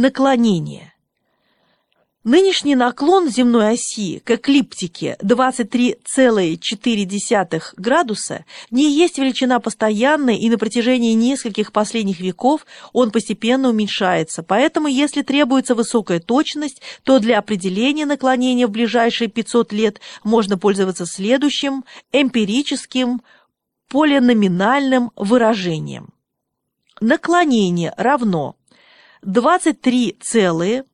Наклонение. Нынешний наклон земной оси к эклиптике 23,4 градуса не есть величина постоянная, и на протяжении нескольких последних веков он постепенно уменьшается. Поэтому, если требуется высокая точность, то для определения наклонения в ближайшие 500 лет можно пользоваться следующим эмпирическим полиноминальным выражением. Наклонение равно 23,4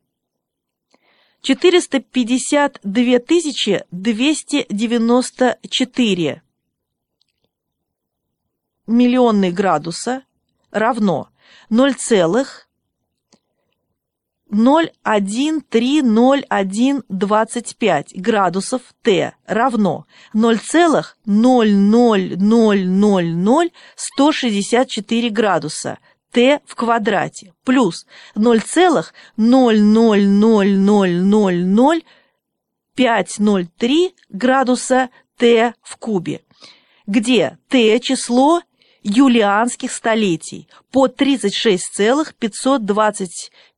452 294 миллионные градуса равно 0,013025 градусов Т равно 0,0000164 градуса t в квадрате плюс 0,000000503 градуса t в кубе, где t число юлианских столетий по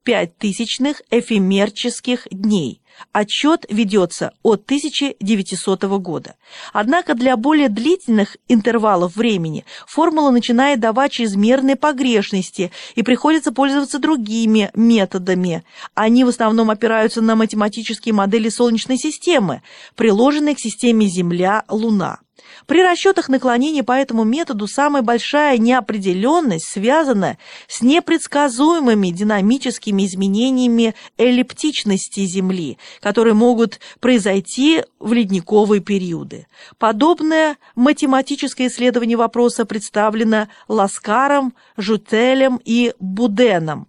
36,525 тысячных эфемерческих дней, Отчет ведется от 1900 года. Однако для более длительных интервалов времени формула начинает давать чрезмерные погрешности и приходится пользоваться другими методами. Они в основном опираются на математические модели Солнечной системы, приложенные к системе Земля-Луна. При расчетах наклонений по этому методу самая большая неопределенность связана с непредсказуемыми динамическими изменениями эллиптичности Земли, которые могут произойти в ледниковые периоды. Подобное математическое исследование вопроса представлено Ласкаром, Жутелем и Буденом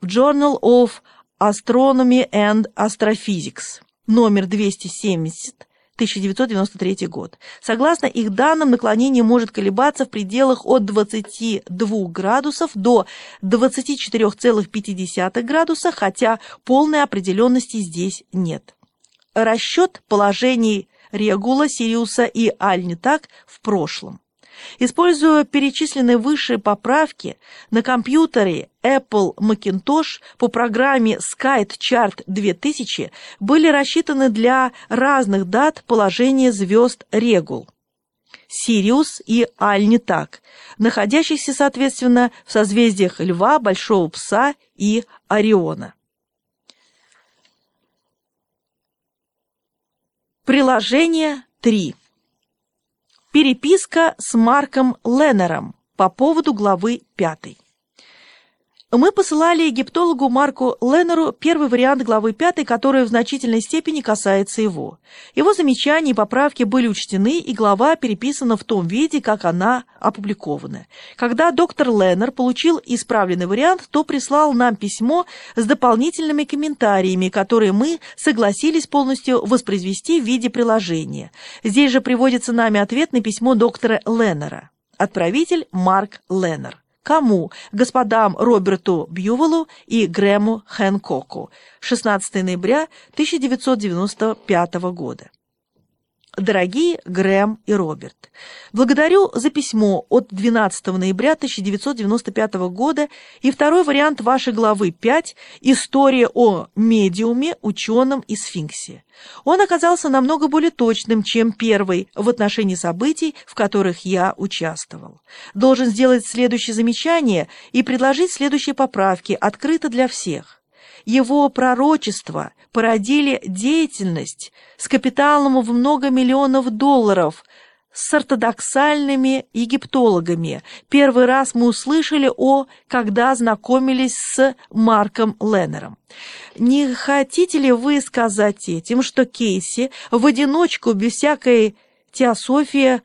в Journal of Astronomy and Astrophysics, номер 270, 1993 год. Согласно их данным, наклонение может колебаться в пределах от 22 градусов до 24,5 градуса, хотя полной определенности здесь нет. Расчет положений Регула, Сириуса и Альнитак в прошлом. Используя перечисленные выше поправки, на компьютере Apple Macintosh по программе SkyChart 2000 были рассчитаны для разных дат положения звезд Регул. Сириус и Альнитак, находящихся, соответственно, в созвездиях Льва, Большого Пса и Ориона. Приложение 3. Переписка с Марком Леннером по поводу главы 5. Мы посылали египтологу Марку Леннеру первый вариант главы 5, который в значительной степени касается его. Его замечания и поправки были учтены, и глава переписана в том виде, как она опубликована. Когда доктор Леннер получил исправленный вариант, то прислал нам письмо с дополнительными комментариями, которые мы согласились полностью воспроизвести в виде приложения. Здесь же приводится нами ответ на письмо доктора Леннера. Отправитель Марк Леннер. Кому? Господам Роберту Бьювелу и Грэму Хэнкоку. 16 ноября 1995 года. Дорогие Грэм и Роберт, благодарю за письмо от 12 ноября 1995 года и второй вариант вашей главы 5 «История о медиуме, ученом и сфинксе». Он оказался намного более точным, чем первый в отношении событий, в которых я участвовал. Должен сделать следующее замечание и предложить следующие поправки, открыто для всех его пророчества породили деятельность с капиталом в много миллионов долларов с ортодоксальными египтологами. Первый раз мы услышали о, когда знакомились с Марком Леннером. Не хотите ли вы сказать этим, что Кейси в одиночку, без всякой теософии,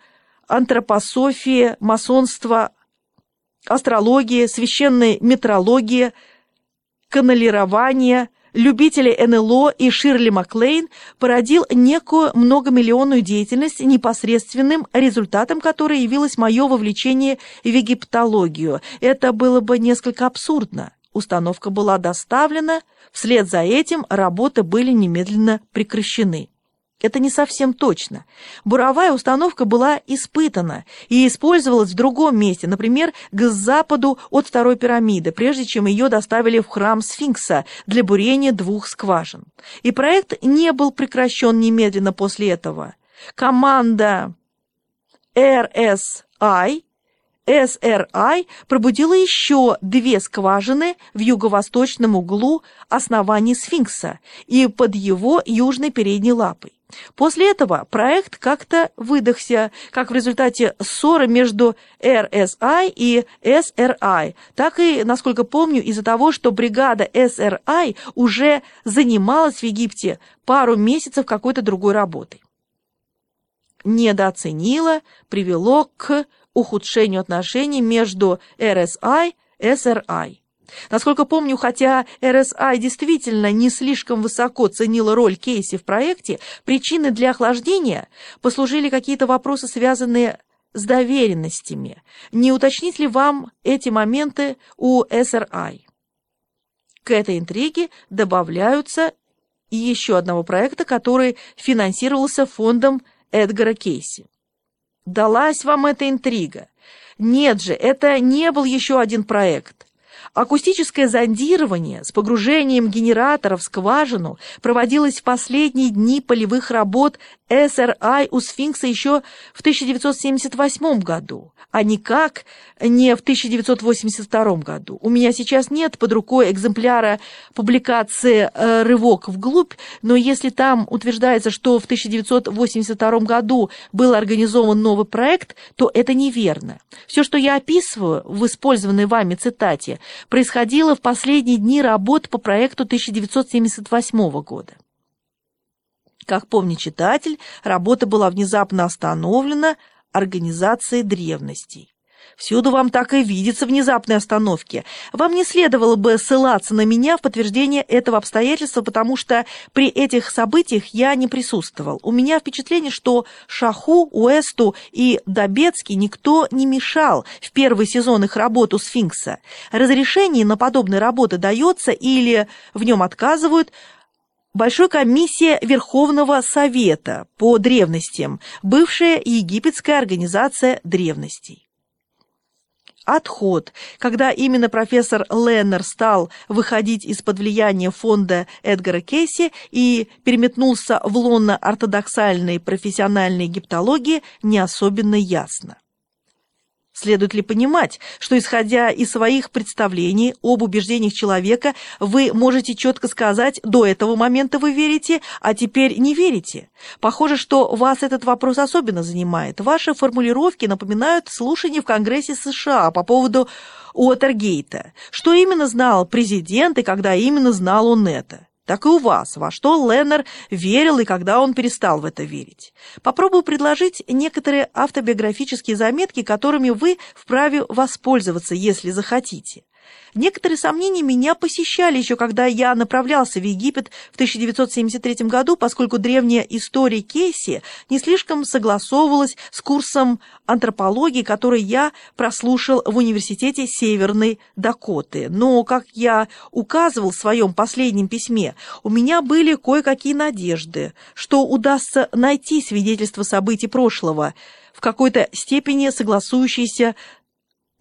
антропософии, масонства, астрологии, священной метрологии – каналирования, любители НЛО и Ширли Маклейн породил некую многомиллионную деятельность, непосредственным результатом которой явилось мое вовлечение в египтологию. Это было бы несколько абсурдно. Установка была доставлена, вслед за этим работы были немедленно прекращены. Это не совсем точно. Буровая установка была испытана и использовалась в другом месте, например, к западу от второй пирамиды, прежде чем ее доставили в храм Сфинкса для бурения двух скважин. И проект не был прекращен немедленно после этого. Команда RSI SRI пробудила еще две скважины в юго-восточном углу основания сфинкса и под его южной передней лапой. После этого проект как-то выдохся, как в результате ссоры между RSI и SRI, так и, насколько помню, из-за того, что бригада SRI уже занималась в Египте пару месяцев какой-то другой работой. Недооценила, привело к ухудшению отношений между RSI и SRI. Насколько помню, хотя RSI действительно не слишком высоко ценила роль Кейси в проекте, причины для охлаждения послужили какие-то вопросы, связанные с доверенностями. Не уточнить ли вам эти моменты у SRI? К этой интриге добавляются и еще одного проекта, который финансировался фондом Эдгара Кейси. Далась вам эта интрига? Нет же, это не был еще один проект. Акустическое зондирование с погружением генератора в скважину проводилось в последние дни полевых работ СРИ у сфинкса еще в 1978 году, а никак не в 1982 году. У меня сейчас нет под рукой экземпляра публикации э, «Рывок вглубь», но если там утверждается, что в 1982 году был организован новый проект, то это неверно. Все, что я описываю в использованной вами цитате, происходило в последние дни работ по проекту 1978 года. Как помнит читатель, работа была внезапно остановлена Организацией древностей. Всюду вам так и видится внезапные остановки. Вам не следовало бы ссылаться на меня в подтверждение этого обстоятельства, потому что при этих событиях я не присутствовал. У меня впечатление, что Шаху, Уэсту и Добецки никто не мешал в первый сезон их работу «Сфинкса». Разрешение на подобные работы дается или в нем отказывают – Большой комиссия Верховного Совета по древностям, бывшая египетская организация древностей. Отход, когда именно профессор Леннер стал выходить из-под влияния фонда Эдгара Кейси и переметнулся в лоно ортодоксальной профессиональной египтологии, не особенно ясно. Следует ли понимать, что, исходя из своих представлений об убеждениях человека, вы можете четко сказать, до этого момента вы верите, а теперь не верите? Похоже, что вас этот вопрос особенно занимает. Ваши формулировки напоминают слушание в Конгрессе США по поводу Уотергейта. Что именно знал президент и когда именно знал он это? Так и у вас, во что Леннер верил и когда он перестал в это верить. Попробую предложить некоторые автобиографические заметки, которыми вы вправе воспользоваться, если захотите. Некоторые сомнения меня посещали еще, когда я направлялся в Египет в 1973 году, поскольку древняя история Кейси не слишком согласовывалась с курсом антропологии, который я прослушал в Университете Северной Дакоты. Но, как я указывал в своем последнем письме, у меня были кое-какие надежды, что удастся найти свидетельство событий прошлого, в какой-то степени согласующиеся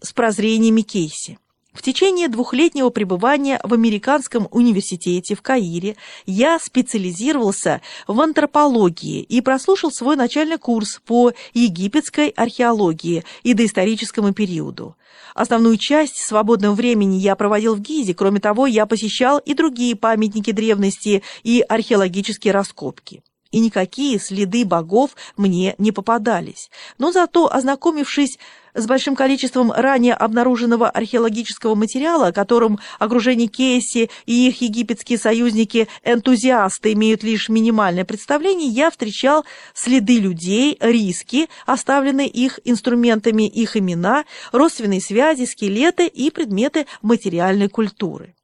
с прозрениями Кейси. В течение двухлетнего пребывания в Американском университете в Каире я специализировался в антропологии и прослушал свой начальный курс по египетской археологии и доисторическому периоду. Основную часть свободного времени я проводил в Гизе, кроме того, я посещал и другие памятники древности и археологические раскопки и никакие следы богов мне не попадались. Но зато, ознакомившись с большим количеством ранее обнаруженного археологического материала, о котором окружение Кейси и их египетские союзники-энтузиасты имеют лишь минимальное представление, я встречал следы людей, риски, оставленные их инструментами, их имена, родственные связи, скелеты и предметы материальной культуры.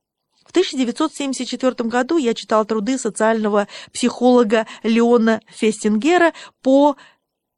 В 1974 году я читал труды социального психолога Леона Фестингера по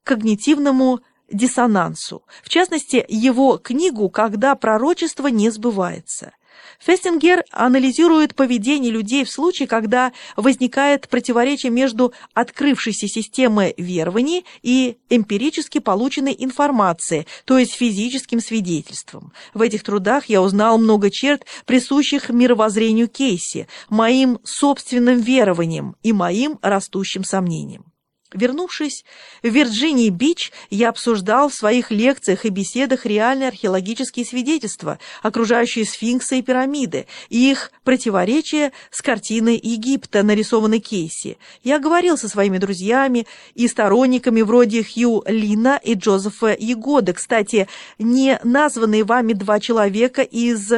когнитивному диссонансу, в частности, его книгу «Когда пророчество не сбывается». Фестингер анализирует поведение людей в случае, когда возникает противоречие между открывшейся системой верований и эмпирически полученной информацией, то есть физическим свидетельством. В этих трудах я узнал много черт, присущих мировоззрению Кейси, моим собственным верованиям и моим растущим сомнениям. Вернувшись в Вирджинии-Бич, я обсуждал в своих лекциях и беседах реальные археологические свидетельства, окружающие сфинксы и пирамиды, и их противоречия с картиной Египта, нарисованной Кейси. Я говорил со своими друзьями и сторонниками вроде Хью Лина и Джозефа Егода, кстати, не названные вами два человека из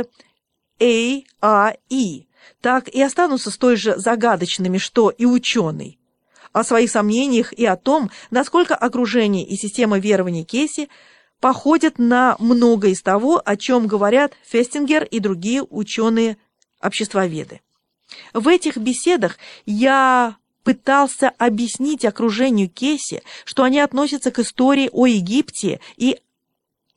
AAE, так и останутся столь же загадочными, что и ученый о своих сомнениях и о том, насколько окружение и система верований Кейси походят на многое из того, о чем говорят Фестингер и другие ученые-обществоведы. В этих беседах я пытался объяснить окружению Кейси, что они относятся к истории о Египте и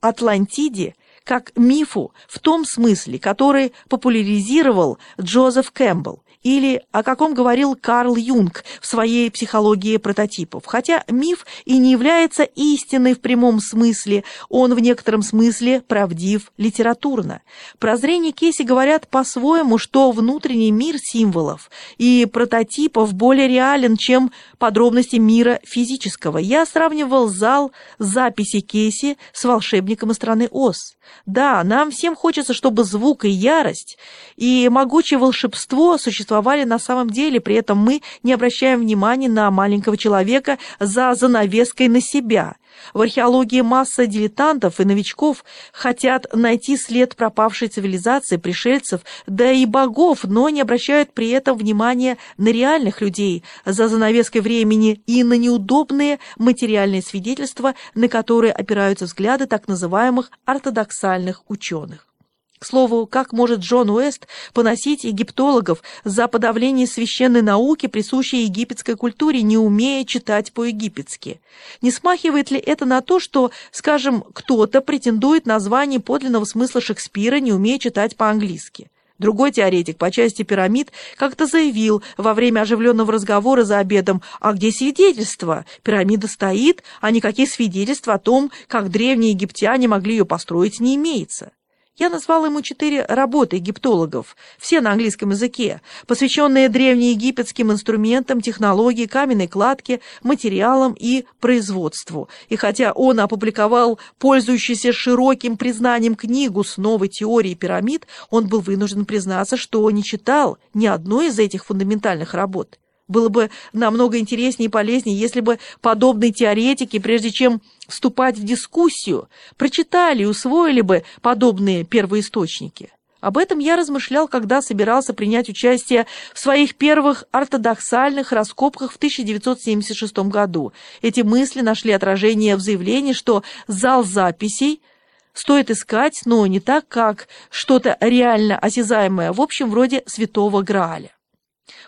Атлантиде как мифу в том смысле, который популяризировал Джозеф Кэмпбелл, или о каком говорил Карл Юнг в своей психологии прототипов. Хотя миф и не является истиной в прямом смысле, он в некотором смысле правдив литературно. Прозрение Кейси говорят по-своему, что внутренний мир символов и прототипов более реален, чем подробности мира физического. Я сравнивал зал записи Кейси с волшебником из страны Оз. Да, нам всем хочется, чтобы звук и ярость, и могучее волшебство существовали на самом деле, при этом мы не обращаем внимания на маленького человека за занавеской на себя – в археологии масса дилетантов и новичков хотят найти след пропавшей цивилизации, пришельцев, да и богов, но не обращают при этом внимания на реальных людей за занавеской времени и на неудобные материальные свидетельства, на которые опираются взгляды так называемых ортодоксальных ученых. К слову, как может Джон Уэст поносить египтологов за подавление священной науки, присущей египетской культуре, не умея читать по-египетски? Не смахивает ли это на то, что, скажем, кто-то претендует на звание подлинного смысла Шекспира, не умея читать по-английски? Другой теоретик по части пирамид как-то заявил во время оживленного разговора за обедом, а где свидетельства? Пирамида стоит, а никаких свидетельств о том, как древние египтяне могли ее построить, не имеется. Я назвал ему четыре работы египтологов, все на английском языке, посвященные древнеегипетским инструментам, технологии, каменной кладке, материалам и производству. И хотя он опубликовал пользующийся широким признанием книгу с новой теорией пирамид, он был вынужден признаться, что не читал ни одной из этих фундаментальных работ. Было бы намного интереснее и полезнее, если бы подобные теоретики, прежде чем вступать в дискуссию, прочитали и усвоили бы подобные первоисточники. Об этом я размышлял, когда собирался принять участие в своих первых ортодоксальных раскопках в 1976 году. Эти мысли нашли отражение в заявлении, что зал записей стоит искать, но не так, как что-то реально осязаемое, в общем, вроде святого Грааля.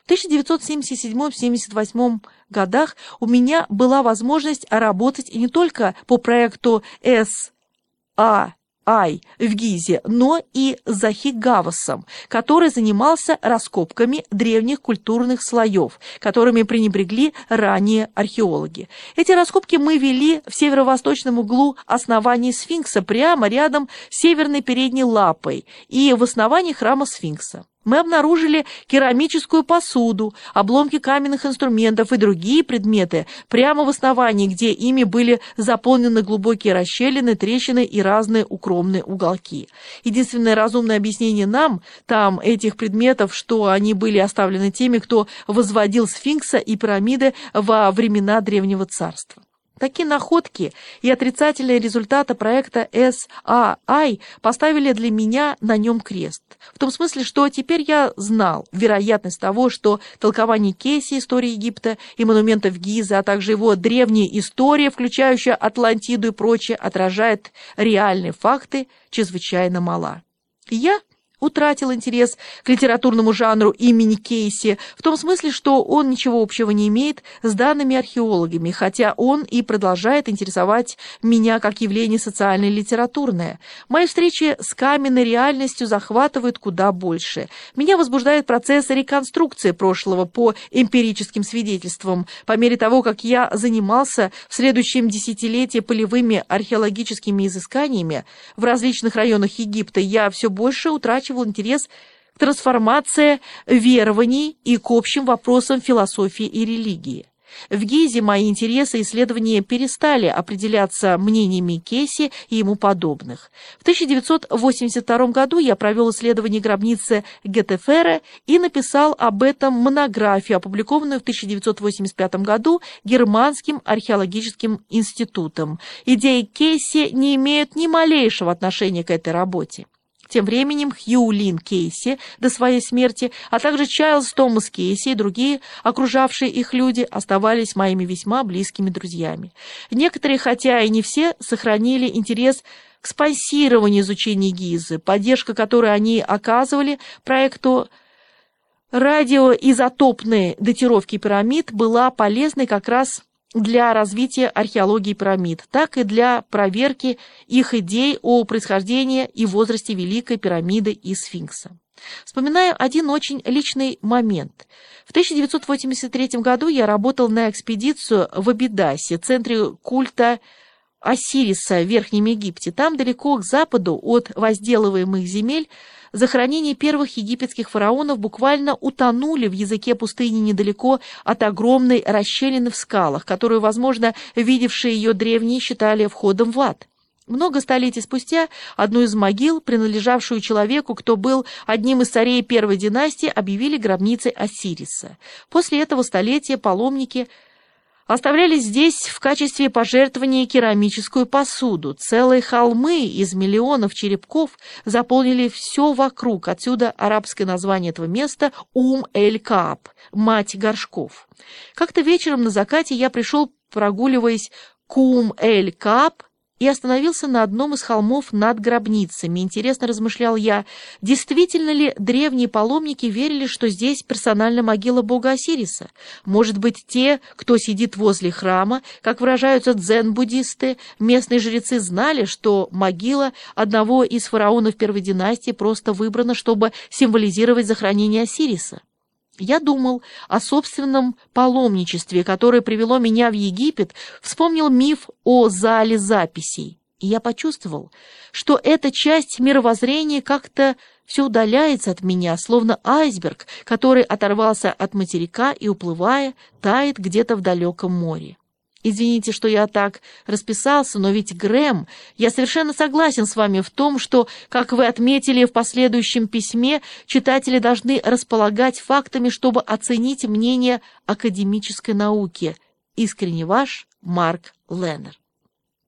В 1977-78 годах у меня была возможность работать не только по проекту СА Ай в Гизе, но и Захи Гавасом, который занимался раскопками древних культурных слоев, которыми пренебрегли ранее археологи. Эти раскопки мы вели в северо-восточном углу основания сфинкса, прямо рядом с северной передней лапой и в основании храма сфинкса мы обнаружили керамическую посуду, обломки каменных инструментов и другие предметы прямо в основании, где ими были заполнены глубокие расщелины, трещины и разные укромные уголки. Единственное разумное объяснение нам, там, этих предметов, что они были оставлены теми, кто возводил сфинкса и пирамиды во времена Древнего Царства. Такие находки и отрицательные результаты проекта SAI поставили для меня на нем крест. В том смысле, что теперь я знал вероятность того, что толкование Кейси истории Египта и монументов Гиза, а также его древняя история, включающая Атлантиду и прочее, отражает реальные факты, чрезвычайно мала. Я утратил интерес к литературному жанру имени Кейси, в том смысле, что он ничего общего не имеет с данными археологами, хотя он и продолжает интересовать меня как явление социальное и литературное. Мои встречи с каменной реальностью захватывают куда больше. Меня возбуждает процесс реконструкции прошлого по эмпирическим свидетельствам. По мере того, как я занимался в следующем десятилетии полевыми археологическими изысканиями в различных районах Египта, я все больше утрачиваю утрачивал интерес к трансформации верований и к общим вопросам философии и религии. В Гизе мои интересы и исследования перестали определяться мнениями Кейси и ему подобных. В 1982 году я провел исследование гробницы Гетефера и написал об этом монографию, опубликованную в 1985 году Германским археологическим институтом. Идеи Кейси не имеют ни малейшего отношения к этой работе. Тем временем Хью Лин Кейси до своей смерти, а также Чайлз Томас Кейси и другие окружавшие их люди оставались моими весьма близкими друзьями. Некоторые, хотя и не все, сохранили интерес к спонсированию изучения ГИЗы, поддержка которой они оказывали проекту радиоизотопной датировки пирамид была полезной как раз для развития археологии пирамид, так и для проверки их идей о происхождении и возрасте Великой пирамиды и Сфинкса. Вспоминаю один очень личный момент. В 1983 году я работал на экспедицию в Абидасе, центре культа Осириса в Верхнем Египте. Там, далеко к западу от возделываемых земель, захоронения первых египетских фараонов буквально утонули в языке пустыни недалеко от огромной расщелины в скалах, которую, возможно, видевшие ее древние считали входом в ад. Много столетий спустя одну из могил, принадлежавшую человеку, кто был одним из царей первой династии, объявили гробницей Осириса. После этого столетия паломники – Оставляли здесь в качестве пожертвования керамическую посуду. Целые холмы из миллионов черепков заполнили все вокруг. Отсюда арабское название этого места Ум-эль-Кааб, мать горшков. Как-то вечером на закате я пришел, прогуливаясь к Ум-эль-Кааб, и остановился на одном из холмов над гробницами. Интересно размышлял я, действительно ли древние паломники верили, что здесь персональная могила бога Осириса? Может быть, те, кто сидит возле храма, как выражаются дзен-буддисты, местные жрецы знали, что могила одного из фараонов первой династии просто выбрана, чтобы символизировать захоронение Осириса? Я думал о собственном паломничестве, которое привело меня в Египет, вспомнил миф о зале записей. И я почувствовал, что эта часть мировоззрения как-то все удаляется от меня, словно айсберг, который оторвался от материка и, уплывая, тает где-то в далеком море. Извините, что я так расписался, но ведь, Грэм, я совершенно согласен с вами в том, что, как вы отметили в последующем письме, читатели должны располагать фактами, чтобы оценить мнение академической науки. Искренне ваш Марк Леннер.